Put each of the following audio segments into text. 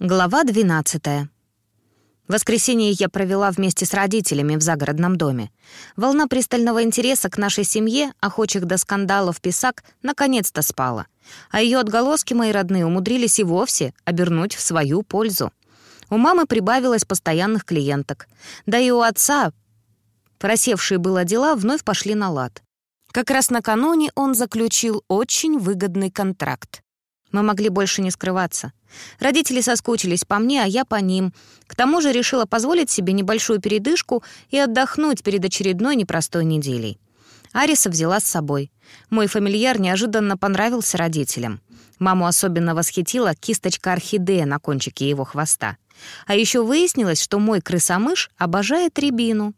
Глава 12. Воскресенье я провела вместе с родителями в загородном доме. Волна пристального интереса к нашей семье, охочих до скандалов писак, наконец-то спала. А ее отголоски мои родные умудрились и вовсе обернуть в свою пользу. У мамы прибавилось постоянных клиенток. Да и у отца, просевшие было дела, вновь пошли на лад. Как раз накануне он заключил очень выгодный контракт. Мы могли больше не скрываться. Родители соскучились по мне, а я по ним. К тому же решила позволить себе небольшую передышку и отдохнуть перед очередной непростой неделей. Ариса взяла с собой. Мой фамильяр неожиданно понравился родителям. Маму особенно восхитила кисточка орхидея на кончике его хвоста. А еще выяснилось, что мой крысомыш обожает рябину.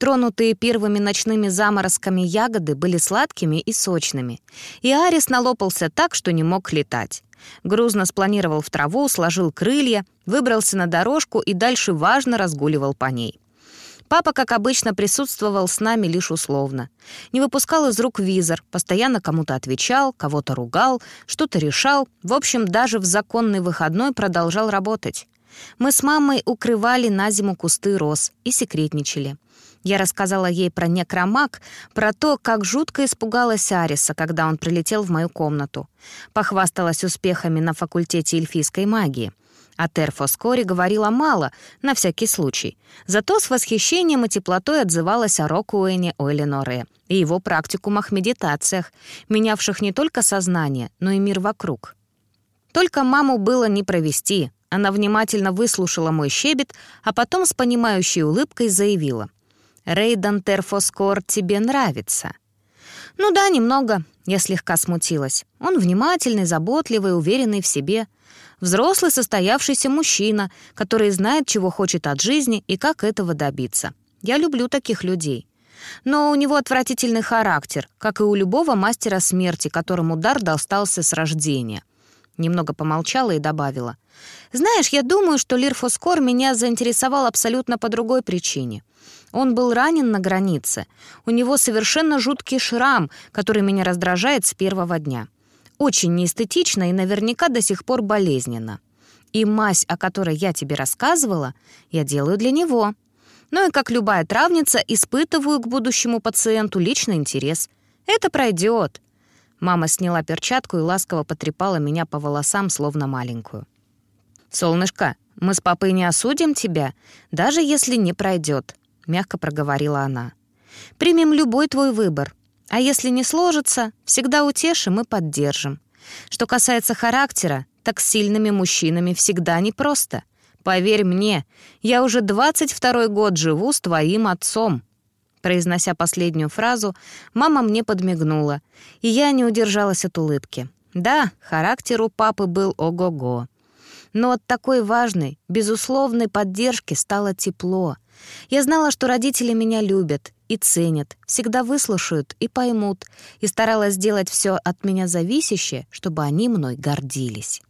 Тронутые первыми ночными заморозками ягоды были сладкими и сочными. И Арис налопался так, что не мог летать. Грузно спланировал в траву, сложил крылья, выбрался на дорожку и дальше важно разгуливал по ней. Папа, как обычно, присутствовал с нами лишь условно. Не выпускал из рук визор, постоянно кому-то отвечал, кого-то ругал, что-то решал. В общем, даже в законный выходной продолжал работать. Мы с мамой укрывали на зиму кусты роз и секретничали. Я рассказала ей про некромаг, про то, как жутко испугалась Ариса, когда он прилетел в мою комнату. Похвасталась успехами на факультете эльфийской магии. О Терфоскоре говорила мало, на всякий случай. Зато с восхищением и теплотой отзывалась о Рокуэне Ойленоре и его практикумах-медитациях, менявших не только сознание, но и мир вокруг. Только маму было не провести. Она внимательно выслушала мой щебет, а потом с понимающей улыбкой заявила — Рейдан Терфоскор тебе нравится?» «Ну да, немного». Я слегка смутилась. Он внимательный, заботливый, уверенный в себе. Взрослый, состоявшийся мужчина, который знает, чего хочет от жизни и как этого добиться. Я люблю таких людей. Но у него отвратительный характер, как и у любого мастера смерти, которому дар достался с рождения. Немного помолчала и добавила. «Знаешь, я думаю, что Лирфоскор меня заинтересовал абсолютно по другой причине. Он был ранен на границе. У него совершенно жуткий шрам, который меня раздражает с первого дня. Очень неэстетично и наверняка до сих пор болезненно. И мазь, о которой я тебе рассказывала, я делаю для него. Ну и как любая травница, испытываю к будущему пациенту личный интерес. Это пройдет. Мама сняла перчатку и ласково потрепала меня по волосам, словно маленькую. «Солнышко, мы с папой не осудим тебя, даже если не пройдет мягко проговорила она. «Примем любой твой выбор. А если не сложится, всегда утешим и поддержим. Что касается характера, так с сильными мужчинами всегда непросто. Поверь мне, я уже 22 год живу с твоим отцом». Произнося последнюю фразу, мама мне подмигнула, и я не удержалась от улыбки. Да, характер у папы был ого-го. Но от такой важной, безусловной поддержки стало тепло — я знала, что родители меня любят и ценят, всегда выслушают и поймут, и старалась сделать все от меня зависящее, чтобы они мной гордились.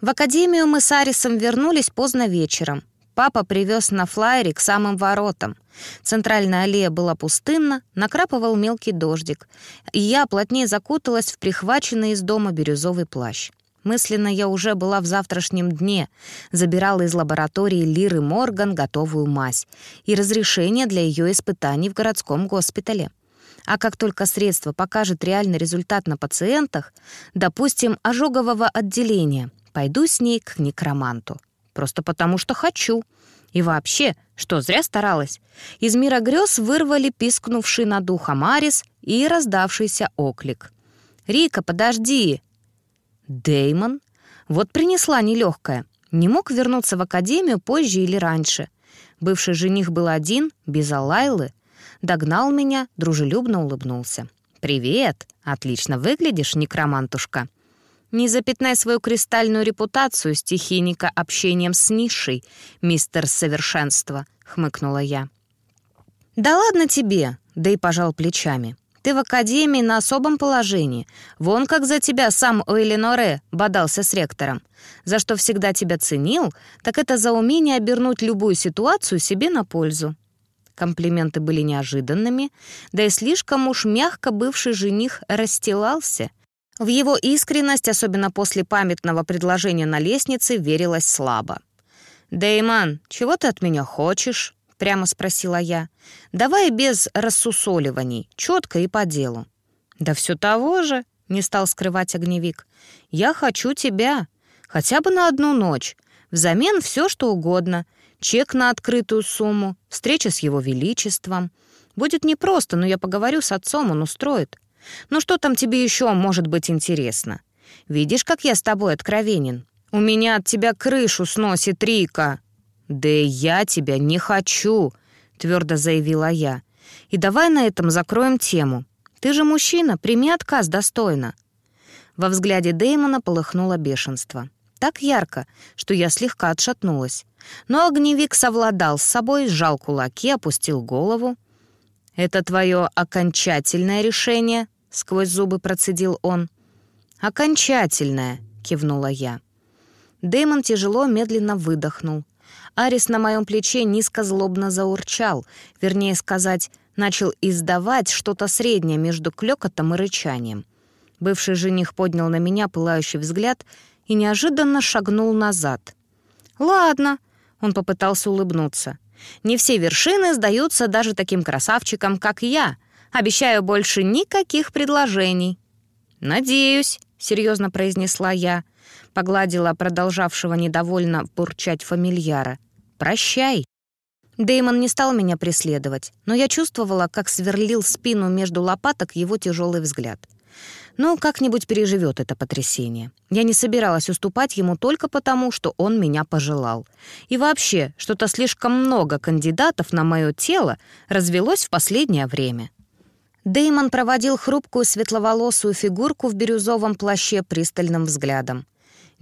В академию мы с Арисом вернулись поздно вечером. Папа привез на флайере к самым воротам. Центральная аллея была пустынна, накрапывал мелкий дождик, и я плотнее закуталась в прихваченный из дома бирюзовый плащ. Мысленно я уже была в завтрашнем дне, забирала из лаборатории Лиры Морган готовую мазь и разрешение для ее испытаний в городском госпитале. А как только средство покажет реальный результат на пациентах, допустим, ожогового отделения, пойду с ней к некроманту. Просто потому, что хочу. И вообще, что зря старалась. Из мира грез вырвали пискнувший над ухом Арис и раздавшийся оклик. «Рика, подожди!» Деймон? Вот принесла нелегкая. Не мог вернуться в академию позже или раньше. Бывший жених был один, без Алайлы. Догнал меня, дружелюбно улыбнулся. «Привет! Отлично выглядишь, некромантушка!» «Не запятнай свою кристальную репутацию стихийника общением с низшей, мистер Совершенство», — хмыкнула я. «Да ладно тебе!» — да и пожал плечами. Ты в академии на особом положении. Вон как за тебя сам Уэллиноре бодался с ректором. За что всегда тебя ценил, так это за умение обернуть любую ситуацию себе на пользу». Комплименты были неожиданными, да и слишком уж мягко бывший жених расстилался. В его искренность, особенно после памятного предложения на лестнице, верилось слабо. «Дэйман, чего ты от меня хочешь?» — прямо спросила я. «Давай без рассусоливаний, четко и по делу». «Да все того же», — не стал скрывать огневик. «Я хочу тебя, хотя бы на одну ночь. Взамен все, что угодно. Чек на открытую сумму, встреча с его величеством. Будет непросто, но я поговорю с отцом, он устроит. Ну что там тебе еще может быть интересно? Видишь, как я с тобой откровенен? У меня от тебя крышу сносит Рика». «Да я тебя не хочу», — твердо заявила я. «И давай на этом закроем тему. Ты же мужчина, прими отказ достойно». Во взгляде Дэймона полыхнуло бешенство. Так ярко, что я слегка отшатнулась. Но огневик совладал с собой, сжал кулаки, опустил голову. «Это твое окончательное решение?» — сквозь зубы процедил он. «Окончательное», — кивнула я. Дэймон тяжело, медленно выдохнул. Арис на моем плече низко злобно заурчал, вернее сказать, начал издавать что-то среднее между клёкотом и рычанием. Бывший жених поднял на меня пылающий взгляд и неожиданно шагнул назад. «Ладно», — он попытался улыбнуться. «Не все вершины сдаются даже таким красавчикам, как я. Обещаю больше никаких предложений». «Надеюсь», — серьезно произнесла я погладила продолжавшего недовольно бурчать фамильяра. «Прощай!» Дэймон не стал меня преследовать, но я чувствовала, как сверлил спину между лопаток его тяжелый взгляд. Ну, как-нибудь переживет это потрясение. Я не собиралась уступать ему только потому, что он меня пожелал. И вообще, что-то слишком много кандидатов на мое тело развелось в последнее время. Дэймон проводил хрупкую светловолосую фигурку в бирюзовом плаще пристальным взглядом.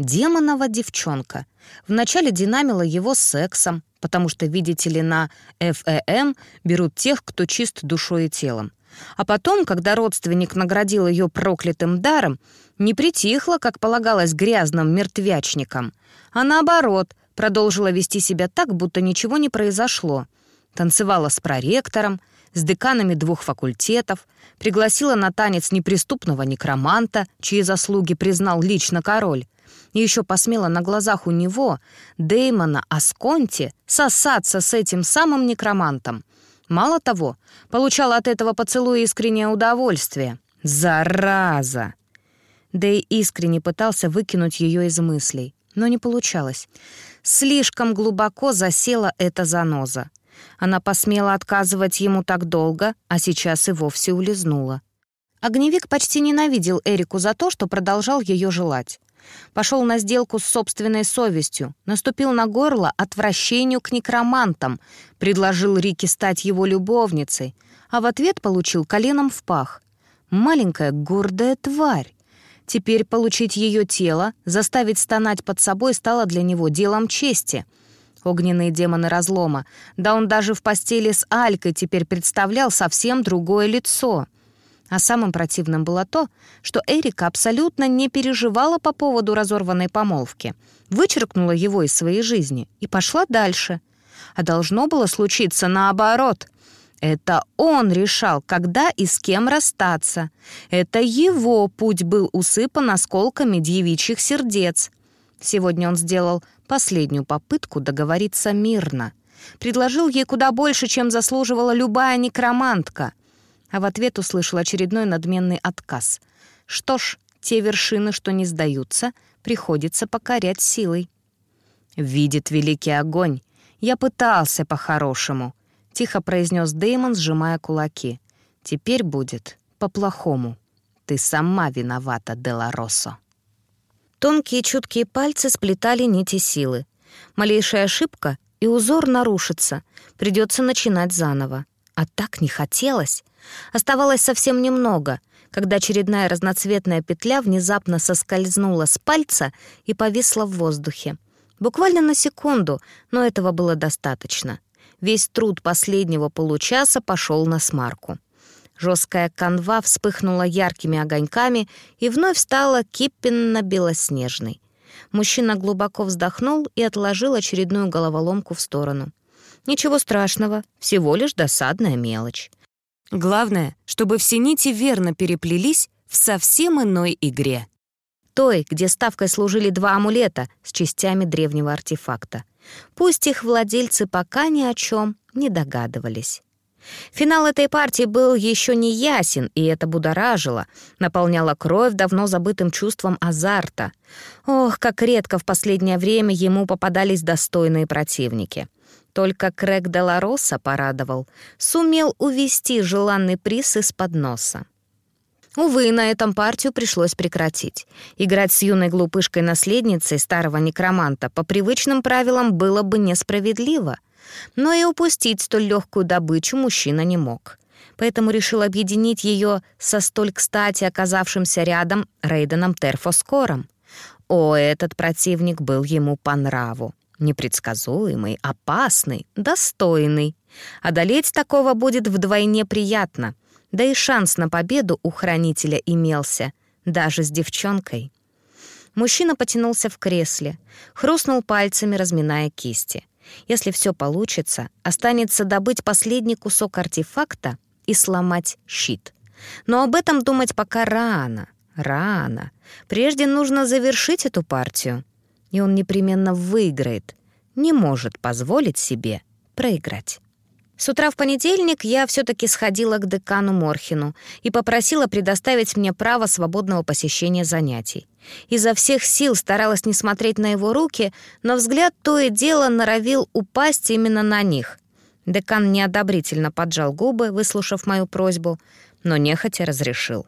Демонова девчонка. Вначале динамила его сексом, потому что, видите ли, на ФЭМ берут тех, кто чист душой и телом. А потом, когда родственник наградил ее проклятым даром, не притихла, как полагалось, грязным мертвячником, а наоборот, продолжила вести себя так, будто ничего не произошло. Танцевала с проректором, с деканами двух факультетов, пригласила на танец неприступного некроманта, чьи заслуги признал лично король, и еще посмела на глазах у него, Деймона Асконти, сосаться с этим самым некромантом. Мало того, получала от этого поцелуя искреннее удовольствие. Зараза! Дэй искренне пытался выкинуть ее из мыслей, но не получалось. Слишком глубоко засела эта заноза. Она посмела отказывать ему так долго, а сейчас и вовсе улизнула. Огневик почти ненавидел Эрику за то, что продолжал ее желать. Пошел на сделку с собственной совестью, наступил на горло отвращению к некромантам, предложил Рике стать его любовницей, а в ответ получил коленом в пах. Маленькая гордая тварь. Теперь получить ее тело, заставить стонать под собой стало для него делом чести. Огненные демоны разлома. Да он даже в постели с Алькой теперь представлял совсем другое лицо — а самым противным было то, что Эрика абсолютно не переживала по поводу разорванной помолвки, вычеркнула его из своей жизни и пошла дальше. А должно было случиться наоборот. Это он решал, когда и с кем расстаться. Это его путь был усыпан осколками девичьих сердец. Сегодня он сделал последнюю попытку договориться мирно. Предложил ей куда больше, чем заслуживала любая некромантка — а в ответ услышал очередной надменный отказ. Что ж, те вершины, что не сдаются, приходится покорять силой. «Видит великий огонь. Я пытался по-хорошему», — тихо произнес Деймон, сжимая кулаки. «Теперь будет по-плохому. Ты сама виновата, Делароссо». Тонкие чуткие пальцы сплетали нити силы. Малейшая ошибка, и узор нарушится. Придется начинать заново. А так не хотелось. Оставалось совсем немного, когда очередная разноцветная петля внезапно соскользнула с пальца и повисла в воздухе. Буквально на секунду, но этого было достаточно. Весь труд последнего получаса пошел на смарку. Жесткая канва вспыхнула яркими огоньками и вновь стала кипенно-белоснежной. Мужчина глубоко вздохнул и отложил очередную головоломку в сторону. Ничего страшного, всего лишь досадная мелочь. Главное, чтобы все нити верно переплелись в совсем иной игре. Той, где ставкой служили два амулета с частями древнего артефакта. Пусть их владельцы пока ни о чем не догадывались. Финал этой партии был еще не ясен, и это будоражило, наполняло кровь давно забытым чувством азарта. Ох, как редко в последнее время ему попадались достойные противники. Только Крэг Делароса порадовал, сумел увести желанный приз из-под носа. Увы, на этом партию пришлось прекратить. Играть с юной глупышкой-наследницей старого некроманта по привычным правилам было бы несправедливо — но и упустить столь легкую добычу мужчина не мог. Поэтому решил объединить ее со столь кстати оказавшимся рядом Рейденом Терфоскором. О, этот противник был ему по нраву. Непредсказуемый, опасный, достойный. Одолеть такого будет вдвойне приятно. Да и шанс на победу у хранителя имелся, даже с девчонкой. Мужчина потянулся в кресле, хрустнул пальцами, разминая кисти. Если все получится, останется добыть последний кусок артефакта и сломать щит. Но об этом думать пока рано. Рано. Прежде нужно завершить эту партию. И он непременно выиграет. Не может позволить себе проиграть. С утра в понедельник я все-таки сходила к декану Морхину и попросила предоставить мне право свободного посещения занятий. Изо всех сил старалась не смотреть на его руки, но взгляд то и дело норовил упасть именно на них. Декан неодобрительно поджал губы, выслушав мою просьбу, но нехотя разрешил.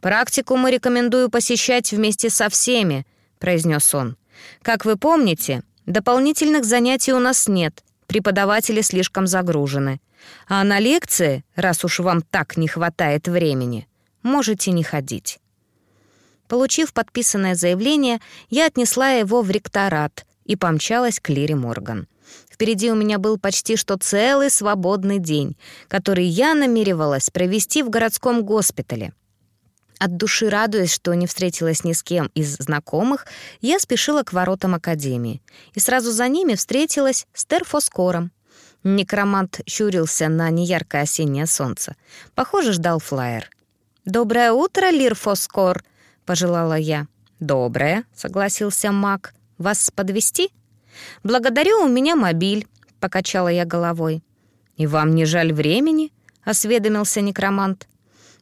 «Практику мы рекомендую посещать вместе со всеми», — произнес он. «Как вы помните, дополнительных занятий у нас нет, преподаватели слишком загружены. А на лекции, раз уж вам так не хватает времени, можете не ходить». Получив подписанное заявление, я отнесла его в ректорат и помчалась к Лире Морган. Впереди у меня был почти что целый свободный день, который я намеревалась провести в городском госпитале. От души радуясь, что не встретилась ни с кем из знакомых, я спешила к воротам Академии. И сразу за ними встретилась с Терфоскором. Некромант щурился на неяркое осеннее солнце. Похоже, ждал флаер. «Доброе утро, Лир Фоскор!» — пожелала я. «Доброе», — согласился маг. «Вас подвести? «Благодарю, у меня мобиль», — покачала я головой. «И вам не жаль времени?» — осведомился некромант.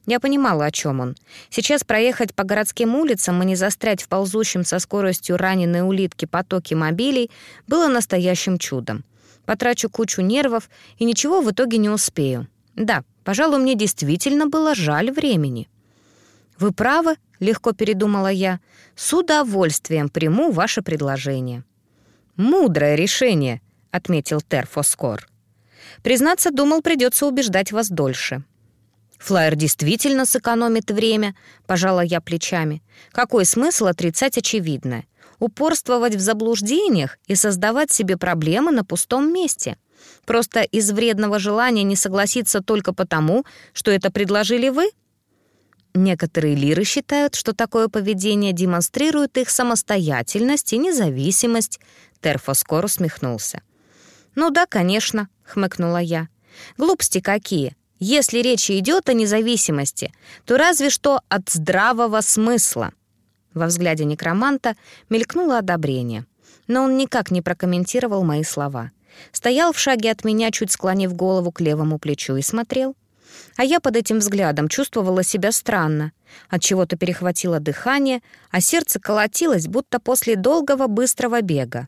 Я понимала, о чем он. Сейчас проехать по городским улицам и не застрять в ползущем со скоростью раненой улитки потоке мобилей было настоящим чудом. Потрачу кучу нервов и ничего в итоге не успею. Да, пожалуй, мне действительно было жаль времени. «Вы правы», — легко передумала я. «С удовольствием приму ваше предложение». «Мудрое решение», — отметил Терфоскор. «Признаться, думал, придется убеждать вас дольше». Флайер действительно сэкономит время, пожала я плечами. Какой смысл отрицать очевидное? Упорствовать в заблуждениях и создавать себе проблемы на пустом месте. Просто из вредного желания не согласиться только потому, что это предложили вы? Некоторые лиры считают, что такое поведение демонстрирует их самостоятельность и независимость. Терфоскор усмехнулся. «Ну да, конечно», — хмыкнула я. «Глупости какие. Если речь идет о независимости, то разве что от здравого смысла. Во взгляде некроманта мелькнуло одобрение, но он никак не прокомментировал мои слова. Стоял в шаге от меня, чуть склонив голову к левому плечу, и смотрел. А я под этим взглядом чувствовала себя странно. От чего-то перехватило дыхание, а сердце колотилось, будто после долгого быстрого бега.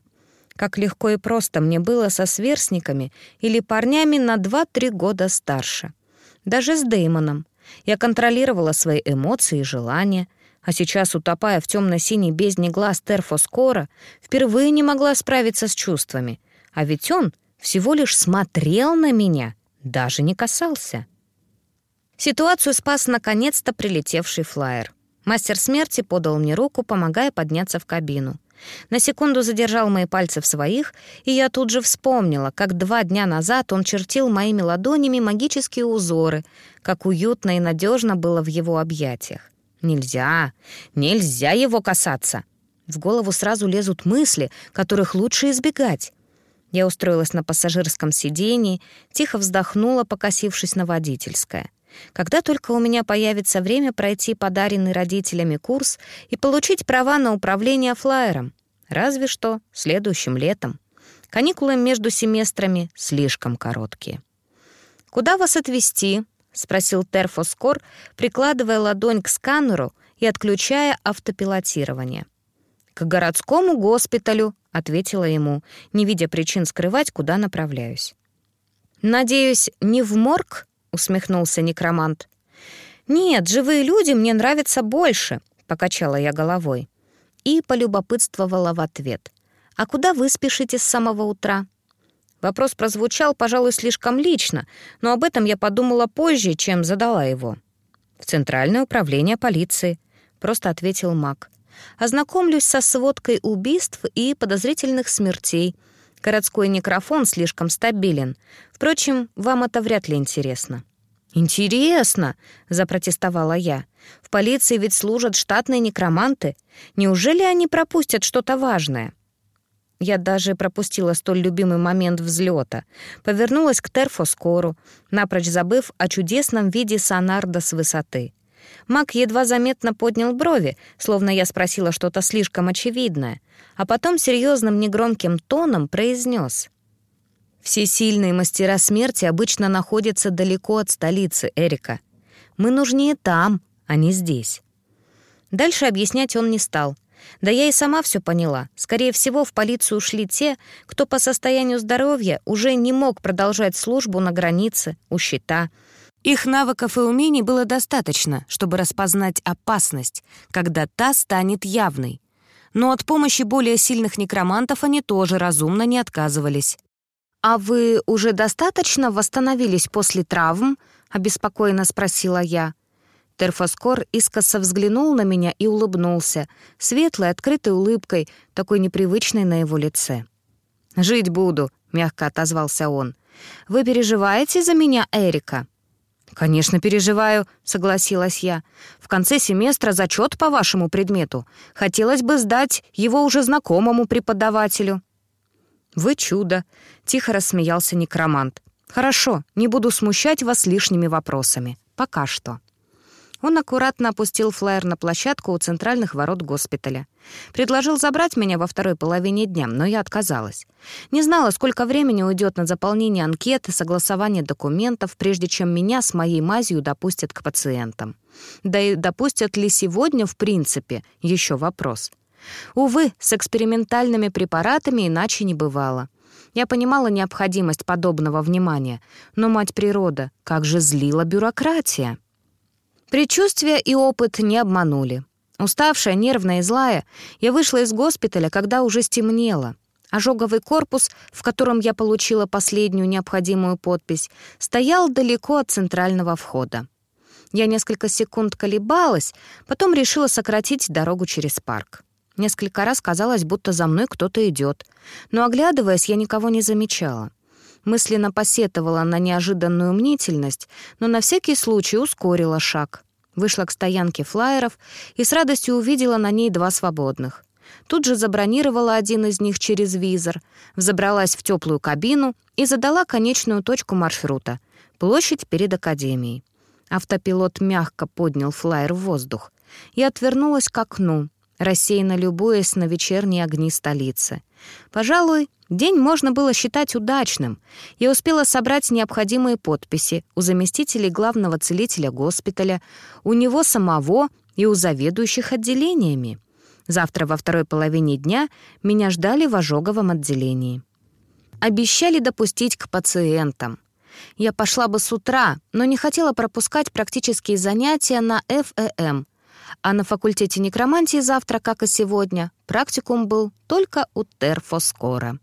Как легко и просто мне было со сверстниками или парнями на 2-3 года старше даже с Деймоном. Я контролировала свои эмоции и желания, а сейчас, утопая в темно-синей бездне глаз Терфоскора, впервые не могла справиться с чувствами. А ведь он всего лишь смотрел на меня, даже не касался. Ситуацию спас наконец-то прилетевший флаер. Мастер смерти подал мне руку, помогая подняться в кабину. На секунду задержал мои пальцы в своих, и я тут же вспомнила, как два дня назад он чертил моими ладонями магические узоры, как уютно и надежно было в его объятиях. Нельзя, нельзя его касаться. В голову сразу лезут мысли, которых лучше избегать. Я устроилась на пассажирском сидении, тихо вздохнула, покосившись на водительское. Когда только у меня появится время пройти подаренный родителями курс и получить права на управление флайером. Разве что следующим летом. Каникулы между семестрами слишком короткие. «Куда вас отвезти?» — спросил Терфоскор, прикладывая ладонь к сканеру и отключая автопилотирование. «К городскому госпиталю», — ответила ему, не видя причин скрывать, куда направляюсь. «Надеюсь, не в морг?» — усмехнулся некромант. «Нет, живые люди мне нравятся больше», — покачала я головой. И полюбопытствовала в ответ. «А куда вы спешите с самого утра?» Вопрос прозвучал, пожалуй, слишком лично, но об этом я подумала позже, чем задала его. «В Центральное управление полиции», — просто ответил Мак. «Ознакомлюсь со сводкой убийств и подозрительных смертей», — Городской некрофон слишком стабилен. Впрочем, вам это вряд ли интересно». «Интересно!» — запротестовала я. «В полиции ведь служат штатные некроманты. Неужели они пропустят что-то важное?» Я даже пропустила столь любимый момент взлета. Повернулась к Терфоскору, напрочь забыв о чудесном виде сонарда с высоты. Мак едва заметно поднял брови, словно я спросила что-то слишком очевидное, а потом серьезным негромким тоном произнес. «Все сильные мастера смерти обычно находятся далеко от столицы, Эрика. Мы нужнее там, а не здесь». Дальше объяснять он не стал. Да я и сама все поняла. Скорее всего, в полицию ушли те, кто по состоянию здоровья уже не мог продолжать службу на границе, у щита — их навыков и умений было достаточно, чтобы распознать опасность, когда та станет явной. Но от помощи более сильных некромантов они тоже разумно не отказывались. «А вы уже достаточно восстановились после травм?» — обеспокоенно спросила я. Терфоскор искоса взглянул на меня и улыбнулся, светлой, открытой улыбкой, такой непривычной на его лице. «Жить буду», — мягко отозвался он. «Вы переживаете за меня, Эрика?» «Конечно, переживаю», — согласилась я. «В конце семестра зачет по вашему предмету. Хотелось бы сдать его уже знакомому преподавателю». «Вы чудо», — тихо рассмеялся некромант. «Хорошо, не буду смущать вас лишними вопросами. Пока что». Он аккуратно опустил флаер на площадку у центральных ворот госпиталя. Предложил забрать меня во второй половине дня, но я отказалась. Не знала, сколько времени уйдет на заполнение анкеты, согласование документов, прежде чем меня с моей мазью допустят к пациентам. Да и допустят ли сегодня, в принципе, еще вопрос. Увы, с экспериментальными препаратами иначе не бывало. Я понимала необходимость подобного внимания, но, мать природа, как же злила бюрократия. Предчувствия и опыт не обманули. Уставшая, нервная и злая, я вышла из госпиталя, когда уже стемнело. Ожоговый корпус, в котором я получила последнюю необходимую подпись, стоял далеко от центрального входа. Я несколько секунд колебалась, потом решила сократить дорогу через парк. Несколько раз казалось, будто за мной кто-то идет, но, оглядываясь, я никого не замечала. Мысленно посетовала на неожиданную мнительность, но на всякий случай ускорила шаг. Вышла к стоянке флайеров и с радостью увидела на ней два свободных. Тут же забронировала один из них через визор, взобралась в теплую кабину и задала конечную точку маршрута — площадь перед академией. Автопилот мягко поднял флайер в воздух. и отвернулась к окну, рассеянно любуясь на вечерние огни столицы. Пожалуй, день можно было считать удачным. Я успела собрать необходимые подписи у заместителей главного целителя госпиталя, у него самого и у заведующих отделениями. Завтра во второй половине дня меня ждали в ожоговом отделении. Обещали допустить к пациентам. Я пошла бы с утра, но не хотела пропускать практические занятия на ФЭМ, а на факультете некромантии завтра, как и сегодня, практикум был только у Терфоскора.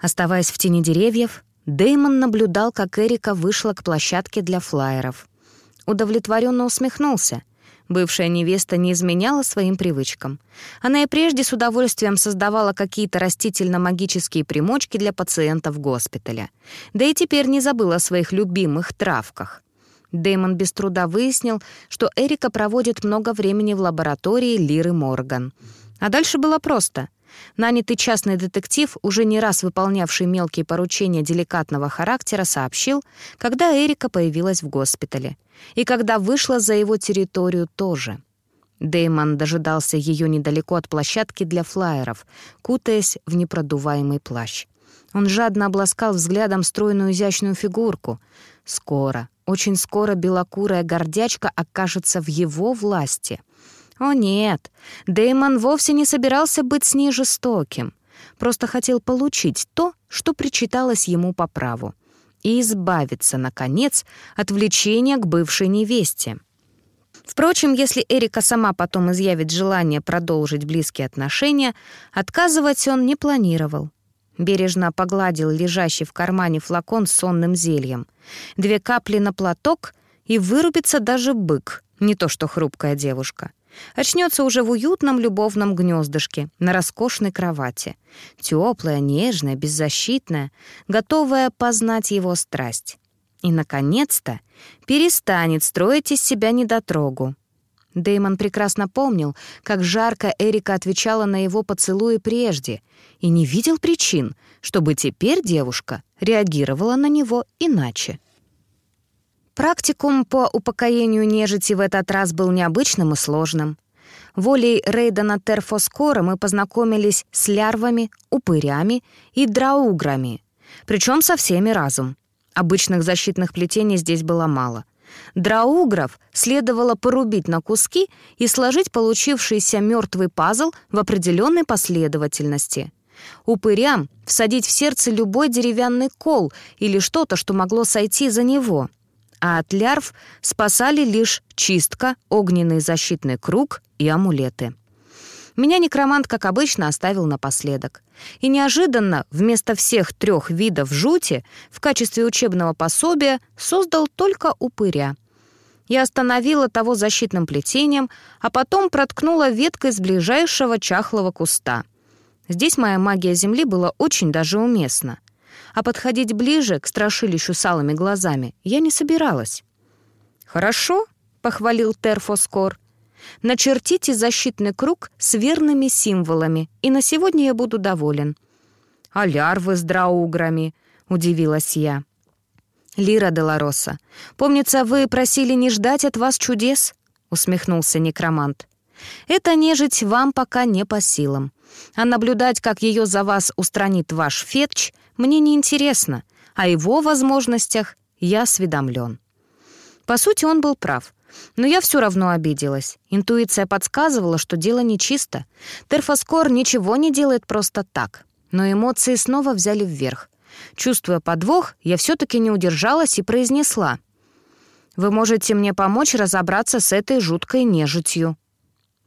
Оставаясь в тени деревьев, Дэймон наблюдал, как Эрика вышла к площадке для флайеров. Удовлетворенно усмехнулся. Бывшая невеста не изменяла своим привычкам. Она и прежде с удовольствием создавала какие-то растительно-магические примочки для пациентов госпиталя. Да и теперь не забыла о своих любимых травках. Дэймон без труда выяснил, что Эрика проводит много времени в лаборатории Лиры Морган. А дальше было просто. Нанятый частный детектив, уже не раз выполнявший мелкие поручения деликатного характера, сообщил, когда Эрика появилась в госпитале. И когда вышла за его территорию тоже. Дэймон дожидался ее недалеко от площадки для флайеров, кутаясь в непродуваемый плащ. Он жадно обласкал взглядом стройную изящную фигурку. Скоро, очень скоро белокурая гордячка окажется в его власти. О нет, Дэймон вовсе не собирался быть с ней жестоким. Просто хотел получить то, что причиталось ему по праву. И избавиться, наконец, от влечения к бывшей невесте. Впрочем, если Эрика сама потом изъявит желание продолжить близкие отношения, отказывать он не планировал. Бережно погладил лежащий в кармане флакон с сонным зельем. Две капли на платок, и вырубится даже бык, не то что хрупкая девушка. Очнется уже в уютном любовном гнездышке, на роскошной кровати. Теплая, нежная, беззащитная, готовая познать его страсть. И, наконец-то, перестанет строить из себя недотрогу. Дэймон прекрасно помнил, как жарко Эрика отвечала на его поцелуи прежде, и не видел причин, чтобы теперь девушка реагировала на него иначе. Практикум по упокоению нежити в этот раз был необычным и сложным. Волей Рейдена Терфоскора мы познакомились с лярвами, упырями и драуграми, причем со всеми разум. Обычных защитных плетений здесь было мало. Драугров следовало порубить на куски и сложить получившийся мертвый пазл в определенной последовательности. Упырям всадить в сердце любой деревянный кол или что-то, что могло сойти за него. А от лярв спасали лишь чистка, огненный защитный круг и амулеты. Меня некромант, как обычно, оставил напоследок. И неожиданно вместо всех трех видов жути в качестве учебного пособия создал только упыря. Я остановила того защитным плетением, а потом проткнула веткой с ближайшего чахлого куста. Здесь моя магия Земли была очень даже уместна. А подходить ближе к страшилищу с алыми глазами я не собиралась. «Хорошо», — похвалил Терфоскор, — Начертите защитный круг с верными символами, и на сегодня я буду доволен». «А лярвы с драуграми?» — удивилась я. «Лира Делароса, помнится, вы просили не ждать от вас чудес?» — усмехнулся некромант. «Это нежить вам пока не по силам. А наблюдать, как ее за вас устранит ваш фетч, мне не интересно. О его возможностях я осведомлен». По сути, он был прав. Но я все равно обиделась. Интуиция подсказывала, что дело нечисто. Терфоскор ничего не делает просто так. Но эмоции снова взяли вверх. Чувствуя подвох, я все-таки не удержалась и произнесла. «Вы можете мне помочь разобраться с этой жуткой нежитью?»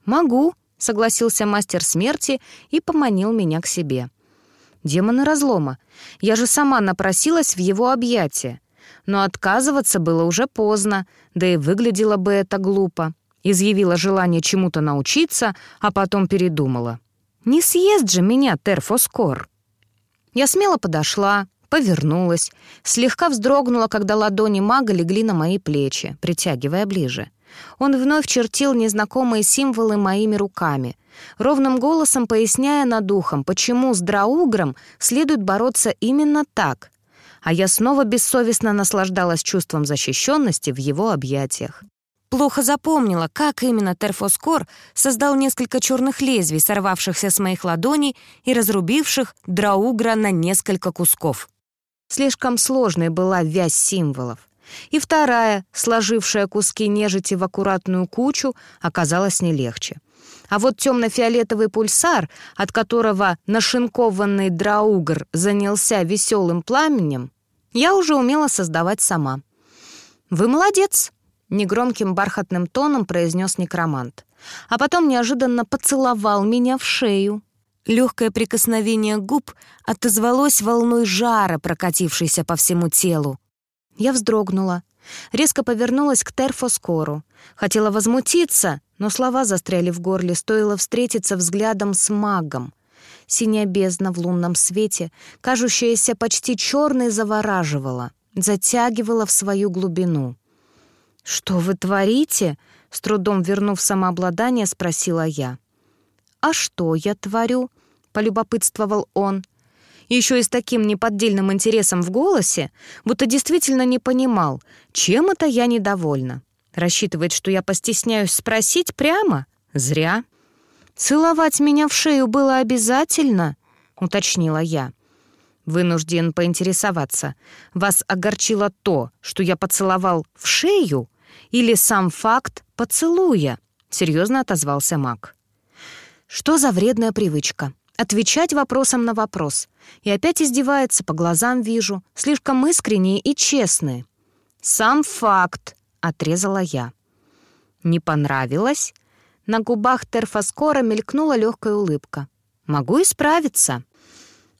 «Могу», — согласился мастер смерти и поманил меня к себе. «Демоны разлома. Я же сама напросилась в его объятия но отказываться было уже поздно, да и выглядело бы это глупо. Изъявила желание чему-то научиться, а потом передумала. «Не съест же меня Терфоскор!» Я смело подошла, повернулась, слегка вздрогнула, когда ладони мага легли на мои плечи, притягивая ближе. Он вновь чертил незнакомые символы моими руками, ровным голосом поясняя над ухом, почему с Драугром следует бороться именно так, а я снова бессовестно наслаждалась чувством защищенности в его объятиях. Плохо запомнила, как именно Терфоскор создал несколько черных лезвий, сорвавшихся с моих ладоней и разрубивших Драугра на несколько кусков. Слишком сложной была вязь символов. И вторая, сложившая куски нежити в аккуратную кучу, оказалась не легче. А вот темно-фиолетовый пульсар, от которого нашинкованный драугр занялся веселым пламенем, я уже умела создавать сама. «Вы молодец!» — негромким бархатным тоном произнес некромант. А потом неожиданно поцеловал меня в шею. Легкое прикосновение губ отозвалось волной жара, прокатившейся по всему телу. Я вздрогнула. Резко повернулась к Терфоскору. Хотела возмутиться, но слова застряли в горле, стоило встретиться взглядом с магом. Синяя бездна в лунном свете, кажущаяся почти черной, завораживала, затягивала в свою глубину. «Что вы творите?» — с трудом вернув самообладание, спросила я. «А что я творю?» — полюбопытствовал он. Еще и с таким неподдельным интересом в голосе, будто действительно не понимал, чем это я недовольна. Рассчитывает, что я постесняюсь спросить прямо? Зря. «Целовать меня в шею было обязательно?» — уточнила я. Вынужден поинтересоваться. Вас огорчило то, что я поцеловал в шею, или сам факт поцелуя? Серьезно отозвался Мак. Что за вредная привычка? Отвечать вопросом на вопрос. И опять издевается, по глазам вижу. Слишком искренние и честные. «Сам факт», — отрезала я. «Не понравилось?» На губах Терфаскора мелькнула легкая улыбка. «Могу исправиться».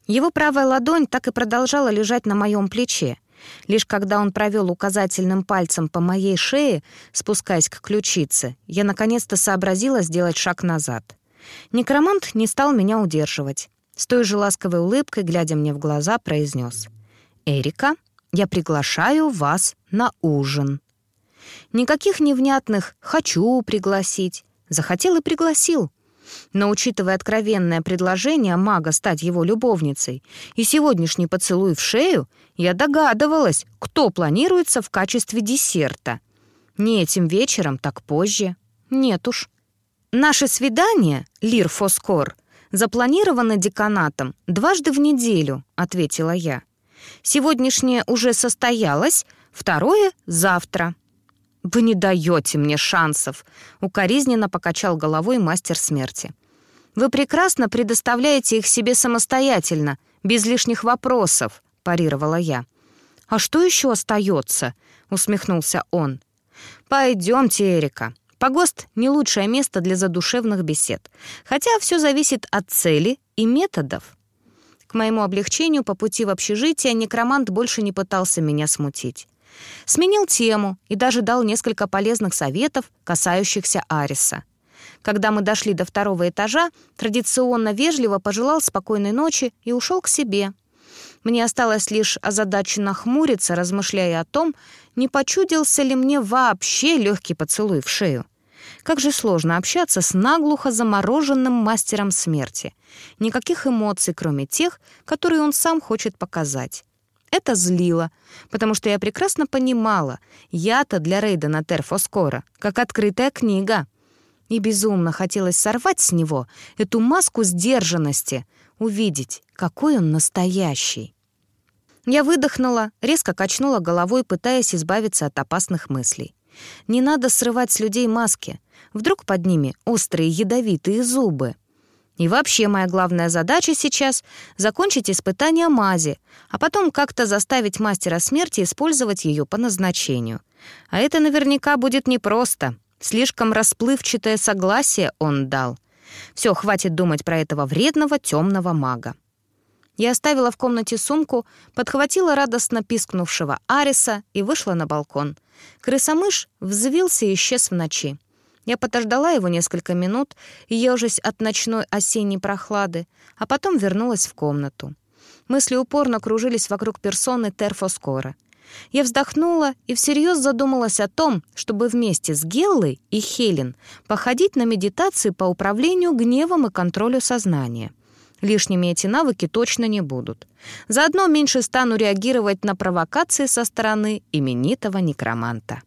Его правая ладонь так и продолжала лежать на моем плече. Лишь когда он провел указательным пальцем по моей шее, спускаясь к ключице, я наконец-то сообразила сделать шаг назад. Некромант не стал меня удерживать. С той же ласковой улыбкой, глядя мне в глаза, произнес. «Эрика, я приглашаю вас на ужин». Никаких невнятных «хочу пригласить». Захотел и пригласил. Но учитывая откровенное предложение мага стать его любовницей и сегодняшний поцелуй в шею, я догадывалась, кто планируется в качестве десерта. Не этим вечером, так позже. Нет уж. Наше свидание, Лир Фоскор, запланировано деканатом дважды в неделю, ответила я. Сегодняшнее уже состоялось, второе — завтра. «Вы не даете мне шансов», — укоризненно покачал головой мастер смерти. «Вы прекрасно предоставляете их себе самостоятельно, без лишних вопросов», — парировала я. «А что еще остается?» — усмехнулся он. «Пойдемте, Эрика. Погост — не лучшее место для задушевных бесед, хотя все зависит от цели и методов». К моему облегчению по пути в общежитие некромант больше не пытался меня смутить. Сменил тему и даже дал несколько полезных советов, касающихся Ариса. Когда мы дошли до второго этажа, традиционно вежливо пожелал спокойной ночи и ушел к себе. Мне осталось лишь озадаченно хмуриться, размышляя о том, не почудился ли мне вообще легкий поцелуй в шею. Как же сложно общаться с наглухо замороженным мастером смерти. Никаких эмоций, кроме тех, которые он сам хочет показать. Это злило, потому что я прекрасно понимала, я-то для Рейдена Терфоскора, как открытая книга. И безумно хотелось сорвать с него эту маску сдержанности, увидеть, какой он настоящий. Я выдохнула, резко качнула головой, пытаясь избавиться от опасных мыслей. Не надо срывать с людей маски. Вдруг под ними острые ядовитые зубы. И вообще моя главная задача сейчас — закончить испытание мази, а потом как-то заставить мастера смерти использовать ее по назначению. А это наверняка будет непросто. Слишком расплывчатое согласие он дал. Все, хватит думать про этого вредного темного мага. Я оставила в комнате сумку, подхватила радостно пискнувшего Ариса и вышла на балкон. Крысомыш взвился и исчез в ночи. Я подождала его несколько минут, ежась от ночной осенней прохлады, а потом вернулась в комнату. Мысли упорно кружились вокруг персоны Терфоскора. Я вздохнула и всерьез задумалась о том, чтобы вместе с Геллой и Хелен походить на медитации по управлению гневом и контролю сознания. Лишними эти навыки точно не будут. Заодно меньше стану реагировать на провокации со стороны именитого некроманта.